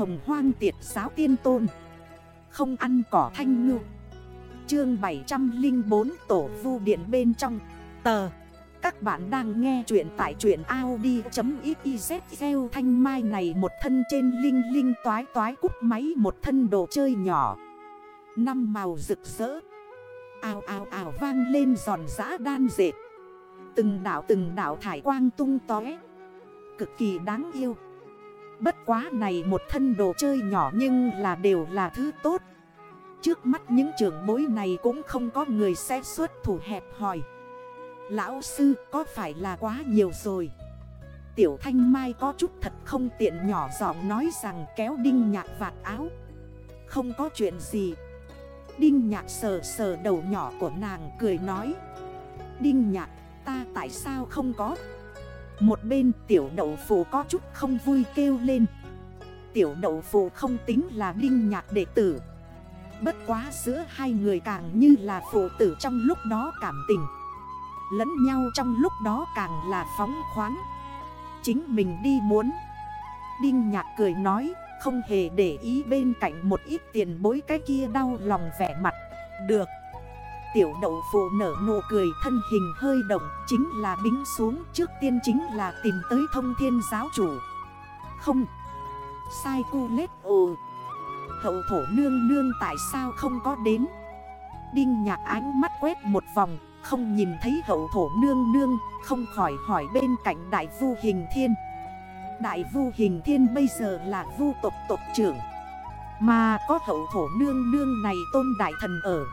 hồng hoang tiệt giáo tiên tôn. Không ăn cỏ thanh ngư. Chương 704 Tổ vu điện bên trong. Tờ. Các bạn đang nghe chuyện tại truyện Audi.xyz Gieo thanh mai này một thân trên linh linh toái toái cúc máy một thân đồ chơi nhỏ. Năm màu rực rỡ. Ào ào ào vang lên giòn giã đan dệt. Từng đảo từng đảo thải quang tung tói Cực kỳ đáng yêu. Bất quá này một thân đồ chơi nhỏ nhưng là đều là thứ tốt. Trước mắt những trưởng bối này cũng không có người sẽ xuất thủ hẹp hỏi Lão sư, có phải là quá nhiều rồi? Tiểu thanh mai có chút thật không tiện nhỏ giọng nói rằng kéo đinh nhạc vạt áo. Không có chuyện gì. Đinh nhạc sờ sờ đầu nhỏ của nàng cười nói. Đinh nhạc, ta tại sao không có? Một bên tiểu đậu phụ có chút không vui kêu lên. Tiểu đậu phụ không tính là đinh nhạc đệ tử. Bất quá giữa hai người càng như là phụ tử trong lúc đó cảm tình. Lẫn nhau trong lúc đó càng là phóng khoáng. Chính mình đi muốn. Đinh nhạc cười nói, Không hề để ý bên cạnh một ít tiền bối cái kia đau lòng vẻ mặt. Được. Tiểu đậu phụ nở nụ cười, thân hình hơi động, Chính là bính xuống, trước tiên chính là tìm tới thông thiên giáo chủ. Không. Sai cu lết ồ Hậu thổ nương nương tại sao không có đến? Đinh nhạc ánh mắt quét một vòng, Không nhìn thấy hậu thổ nương nương, Không khỏi hỏi bên cạnh đại vu hình thiên. Đại vu hình thiên bây giờ là vu tộc tộc trưởng. Mà có hậu thổ nương nương này tôn đại thần ở.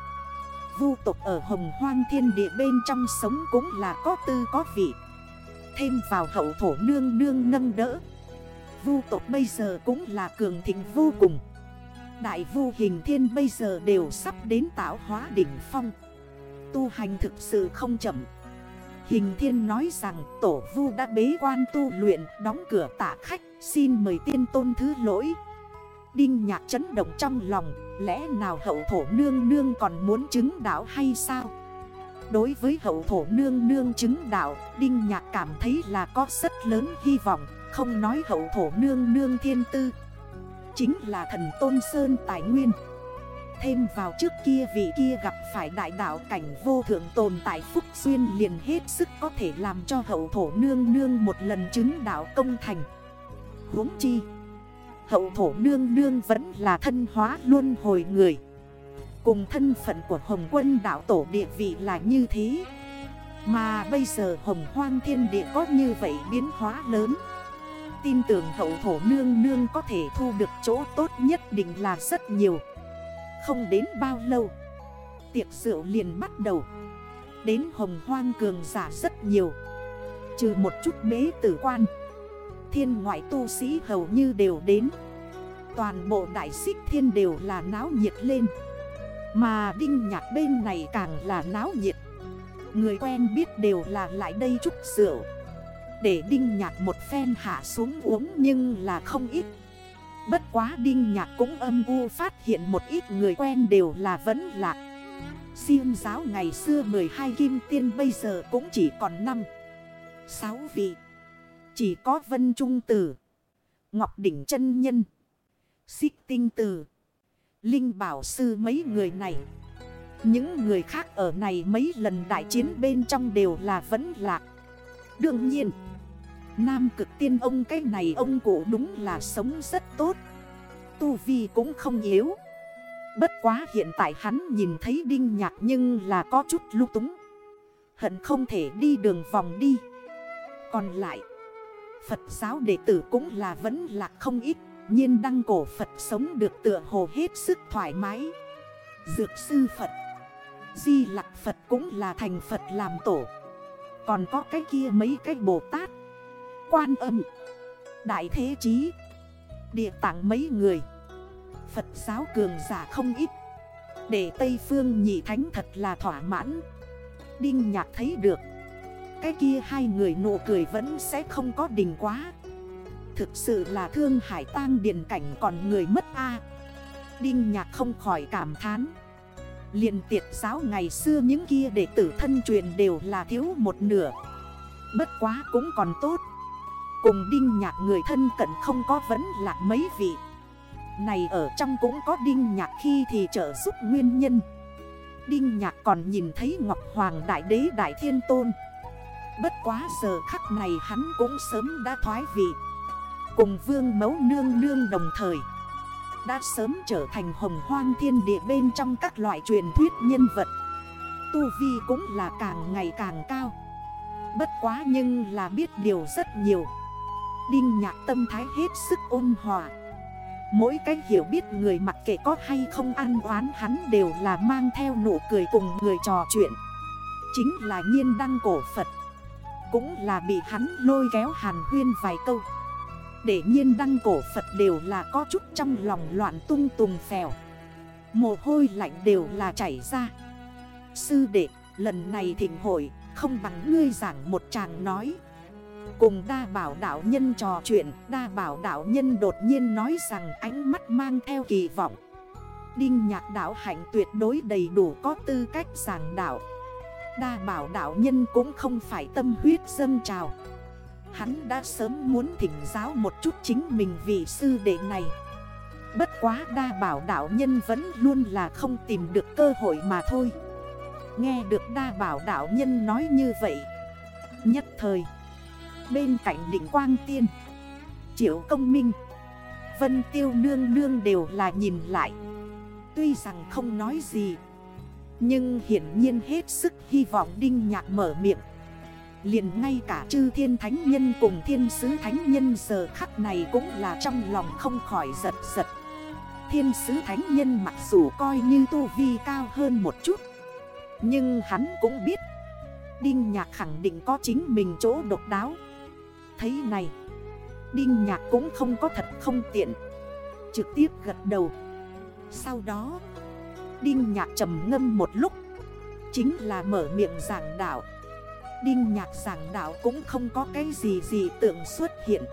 Vu tộc ở hồng hoang thiên địa bên trong sống cũng là có tư có vị. Thêm vào hậu thổ nương nương nâng đỡ. Vu tộc bây giờ cũng là cường thịnh vô cùng. Đại vu hình thiên bây giờ đều sắp đến tạo hóa đỉnh phong. Tu hành thực sự không chậm. Hình thiên nói rằng tổ vu đã bế quan tu luyện, đóng cửa tạ khách, Xin mời tiên tôn thứ lỗi. Đinh nhạc chấn động trong lòng, Lẽ nào hậu thổ nương nương còn muốn chứng đạo hay sao? Đối với hậu thổ nương nương chứng đạo, Đinh nhạc cảm thấy là có rất lớn hy vọng, Không nói hậu thổ nương nương thiên tư. Chính là thần tôn sơn tài nguyên. Thêm vào trước kia vị kia gặp phải đại đạo cảnh vô thượng tồn tại Phúc Xuyên liền hết sức có thể làm cho hậu thổ nương nương một lần chứng đạo công thành. Huống chi Hậu thổ nương nương vẫn là thân hóa luôn hồi người. Cùng thân phận của Hồng quân đạo tổ địa vị là như thế. Mà bây giờ Hồng hoang thiên địa có như vậy biến hóa lớn. Tin tưởng hậu thổ nương nương có thể thu được chỗ tốt nhất định là rất nhiều. Không đến bao lâu, Tiệc rượu liền bắt đầu. Đến hồng hoang cường giả rất nhiều. Trừ một chút bế tử quan Thiên ngoại tu sĩ hầu như đều đến. Toàn bộ đại xích thiên đều là náo nhiệt lên. Mà đinh nhạc bên này càng là náo nhiệt. Người quen biết đều là lại đây chúc rượu. Để đinh nhạc một phen hạ xuống uống nhưng là không ít. Bất quá đinh nhạc cũng âm u phát hiện một ít người quen đều là vẫn lạc. Siêng giáo ngày xưa 12 kim tiên bây giờ cũng chỉ còn 5 6 vị. Chỉ có Vân Trung Tử, Ngọc Đỉnh chân Nhân, Xích Tinh Tử, Linh Bảo Sư mấy người này. Những người khác ở này mấy lần đại chiến bên trong đều là vẫn lạc. Đương nhiên, Nam cực tiên ông cái này ông cụ đúng là sống rất tốt. Tu Vi cũng không yếu. Bất quá hiện tại hắn nhìn thấy đinh nhạc nhưng là có chút lưu túng. Hận không thể đi đường vòng đi. Còn lại Phật giáo đệ tử cũng là vẫn là không ít, nhiên đăng cổ Phật sống được tựa hồ hết sức thoải mái. Dược sư Phật, Di lạc Phật cũng là thành Phật làm tổ. Còn có cái kia mấy cái Bồ Tát, Quan âm, Đại thế chí, Địa tảng mấy người. Phật giáo cường giả không ít. Để Tây Phương nhị thánh thật là thỏa mãn. Đinh nhạc thấy được. Cái kia hai người nụ cười vẫn sẽ không có đình quá. Thực sự là thương hải tang điện cảnh còn người mất a. Đinh nhạc không khỏi cảm thán. Liền tiệt giáo ngày xưa những kia đệ tử thân truyền đều là thiếu một nửa. Bất quá cũng còn tốt. Cùng đinh nhạc người thân cận không có vấn lạc mấy vị. Này ở trong cũng có Đinh Nhạc khi thì trợ giúp nguyên nhân. Đinh Nhạc còn nhìn thấy Ngọc Hoàng Đại Đế Đại Thiên Tôn. Bất quá giờ khắc này hắn cũng sớm đã thoái vị. Cùng vương mấu nương nương đồng thời, Đã sớm trở thành hồng hoang thiên địa bên trong các loại truyền thuyết nhân vật. Tu Vi cũng là càng ngày càng cao. Bất quá nhưng là biết điều rất nhiều. Đinh nhạc tâm thái hết sức ôn hòa. Mỗi cách hiểu biết người mặc kệ có hay không ăn oán hắn đều là mang theo nụ cười cùng người trò chuyện. Chính là nhiên đăng cổ Phật. Cũng là bị hắn lôi kéo hàn huyên vài câu. Để nhiên đăng cổ Phật đều là có chút trong lòng loạn tung tùng phèo. Mồ hôi lạnh đều là chảy ra. Sư đệ, lần này thỉnh hội không bằng ngươi giảng một chàng nói. Cùng đa bảo đạo nhân trò chuyện Đa bảo đạo nhân đột nhiên nói rằng ánh mắt mang theo kỳ vọng. Đinh nhạc đạo hạnh tuyệt đối đầy đủ có tư cách giảng đạo. Đa bảo đạo nhân cũng không phải tâm huyết dâng trào. Hắn đã sớm muốn thỉnh giáo một chút chính mình vì sư đệ này. Bất quá đa bảo đạo nhân vẫn luôn là không tìm được cơ hội mà thôi. Nghe được đa bảo đạo nhân nói như vậy, Nhất thời, Bên cạnh đỉnh quang tiên, Triệu công minh, Vân tiêu nương nương đều là nhìn lại. Tuy rằng không nói gì nhưng hiển nhiên hết sức hy vọng Đinh Nhạc mở miệng. Liền ngay cả chư thiên thánh nhân cùng thiên sứ thánh nhân giờ khắc này cũng là trong lòng không khỏi giật giật. Thiên sứ thánh nhân mặc dù coi như tu vi cao hơn một chút, Nhưng hắn cũng biết Đinh Nhạc khẳng định có chính mình chỗ độc đáo. Thấy này, Đinh Nhạc cũng không có thật không tiện, Trực tiếp gật đầu. Sau đó Đinh Nhạc trầm ngâm một lúc. Chính là mở miệng giảng đạo. Đinh Nhạc giảng đạo cũng không có cái gì gì tượng xuất hiện.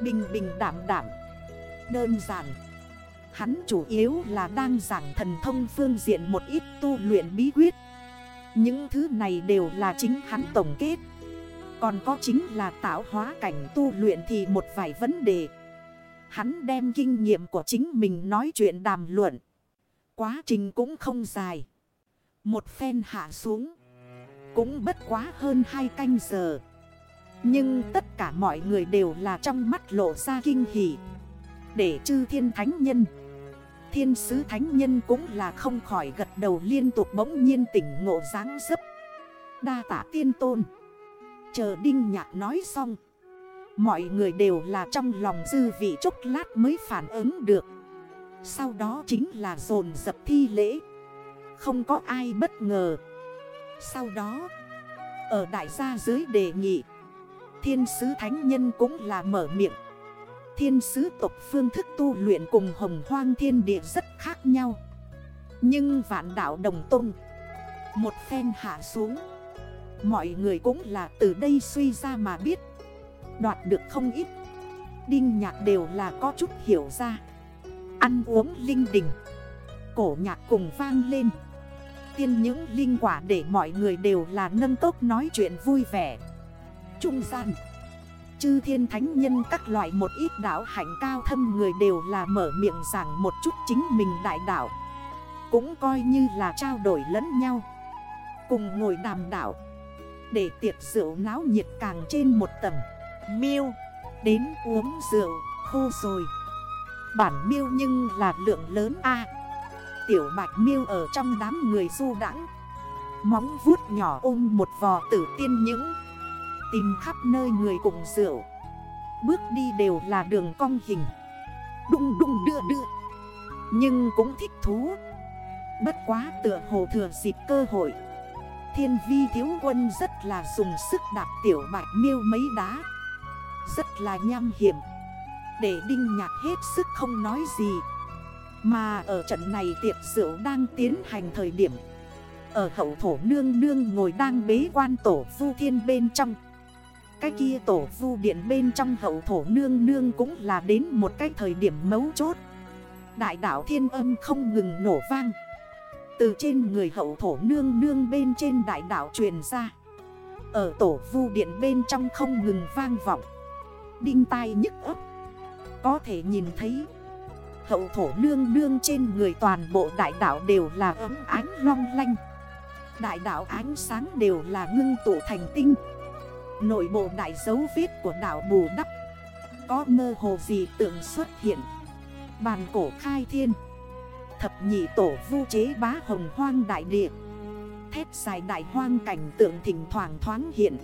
Bình bình đảm đảm. Đơn giản. Hắn chủ yếu là đang giảng thần thông phương diện một ít tu luyện bí quyết. Những thứ này đều là chính hắn tổng kết. Còn có chính là tạo hóa cảnh tu luyện thì một vài vấn đề. Hắn đem kinh nghiệm của chính mình nói chuyện đàm luận. Quá trình cũng không dài. Một phen hạ xuống. Cũng bất quá hơn hai canh giờ. Nhưng tất cả mọi người đều là trong mắt lộ ra kinh hỉ. Để chư thiên thánh nhân. Thiên sứ thánh nhân cũng là không khỏi gật đầu liên tục bỗng nhiên tỉnh ngộ dáng dấp. Đa tả tiên tôn. Chờ Đinh Nhạc nói xong Mọi người đều là trong lòng dư vị chốc lát mới phản ứng được sau đó chính là dồn dập thi lễ. Không có ai bất ngờ. Sau đó, Ở đại gia dưới đề nghị, Thiên sứ thánh nhân cũng là mở miệng. Thiên sứ tộc phương thức tu luyện cùng hồng hoang thiên địa rất khác nhau. Nhưng vạn đạo đồng tung Một phen hạ xuống, Mọi người cũng là từ đây suy ra mà biết. Đoạt được không ít. Đinh nhạc đều là có chút hiểu ra. Ăn uống linh đình. Cổ nhạc cùng vang lên. Tiên những linh quả để mọi người đều là nâng tốt nói chuyện vui vẻ. Trung gian, Chư thiên thánh nhân các loại một ít đảo hạnh cao thâm người đều là mở miệng giảng một chút chính mình đại đảo Cũng coi như là trao đổi lẫn nhau. Cùng ngồi đàm đảo để tiệc rượu náo nhiệt càng trên một tầng. Miêu, Đến uống rượu, khô rồi. Bản miêu nhưng là lượng lớn a. Tiểu bạch miêu ở trong đám người du đẳng Móng vuốt nhỏ ôm một vò tử tiên những. Tìm khắp nơi người cùng rượu. Bước đi đều là đường cong hình. Đung đung đưa đưa. Nhưng cũng thích thú. Bất quá tựa hồ thừa dịp cơ hội. Thiên vi thiếu quân rất là dùng sức đạp tiểu bạch miêu mấy đá. Rất là nham hiểm. Để đinh nhạc hết sức không nói gì. Mà ở trận này tiệc rượu đang tiến hành thời điểm. Ở hậu thổ nương nương ngồi đang bế quan tổ vu thiên bên trong. Cái kia tổ vu điện bên trong hậu thổ nương nương cũng là đến một cái thời điểm mấu chốt. Đại đảo thiên âm không ngừng nổ vang. Từ trên người hậu thổ nương nương bên trên đại đảo truyền ra. Ở tổ vu điện bên trong không ngừng vang vọng. Đinh tai nhức ấp. Có thể nhìn thấy. Hậu thổ nương nương trên người toàn bộ đại đảo đều là ấm ánh long lanh. Đại đảo ánh sáng đều là ngưng tụ thành tinh. Nội bộ đại dấu vết của đảo bù đắp. Có mơ hồ gì tượng xuất hiện? Bàn cổ khai thiên. Thập nhị tổ vu chế bá hồng hoang đại địa. Thép dài đại hoang cảnh tượng thỉnh thoảng thoáng hiện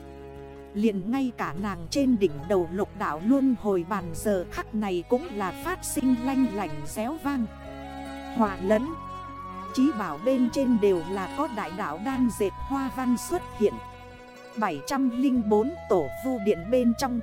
liền ngay cả nàng trên đỉnh đầu lục đảo luôn hồi bàn giờ khắc này cũng là phát sinh lanh lành xéo vang. Hòa lẫn, Chí bảo bên trên đều là có đại đảo đan dệt hoa văn xuất hiện. 704 tổ vu điện bên trong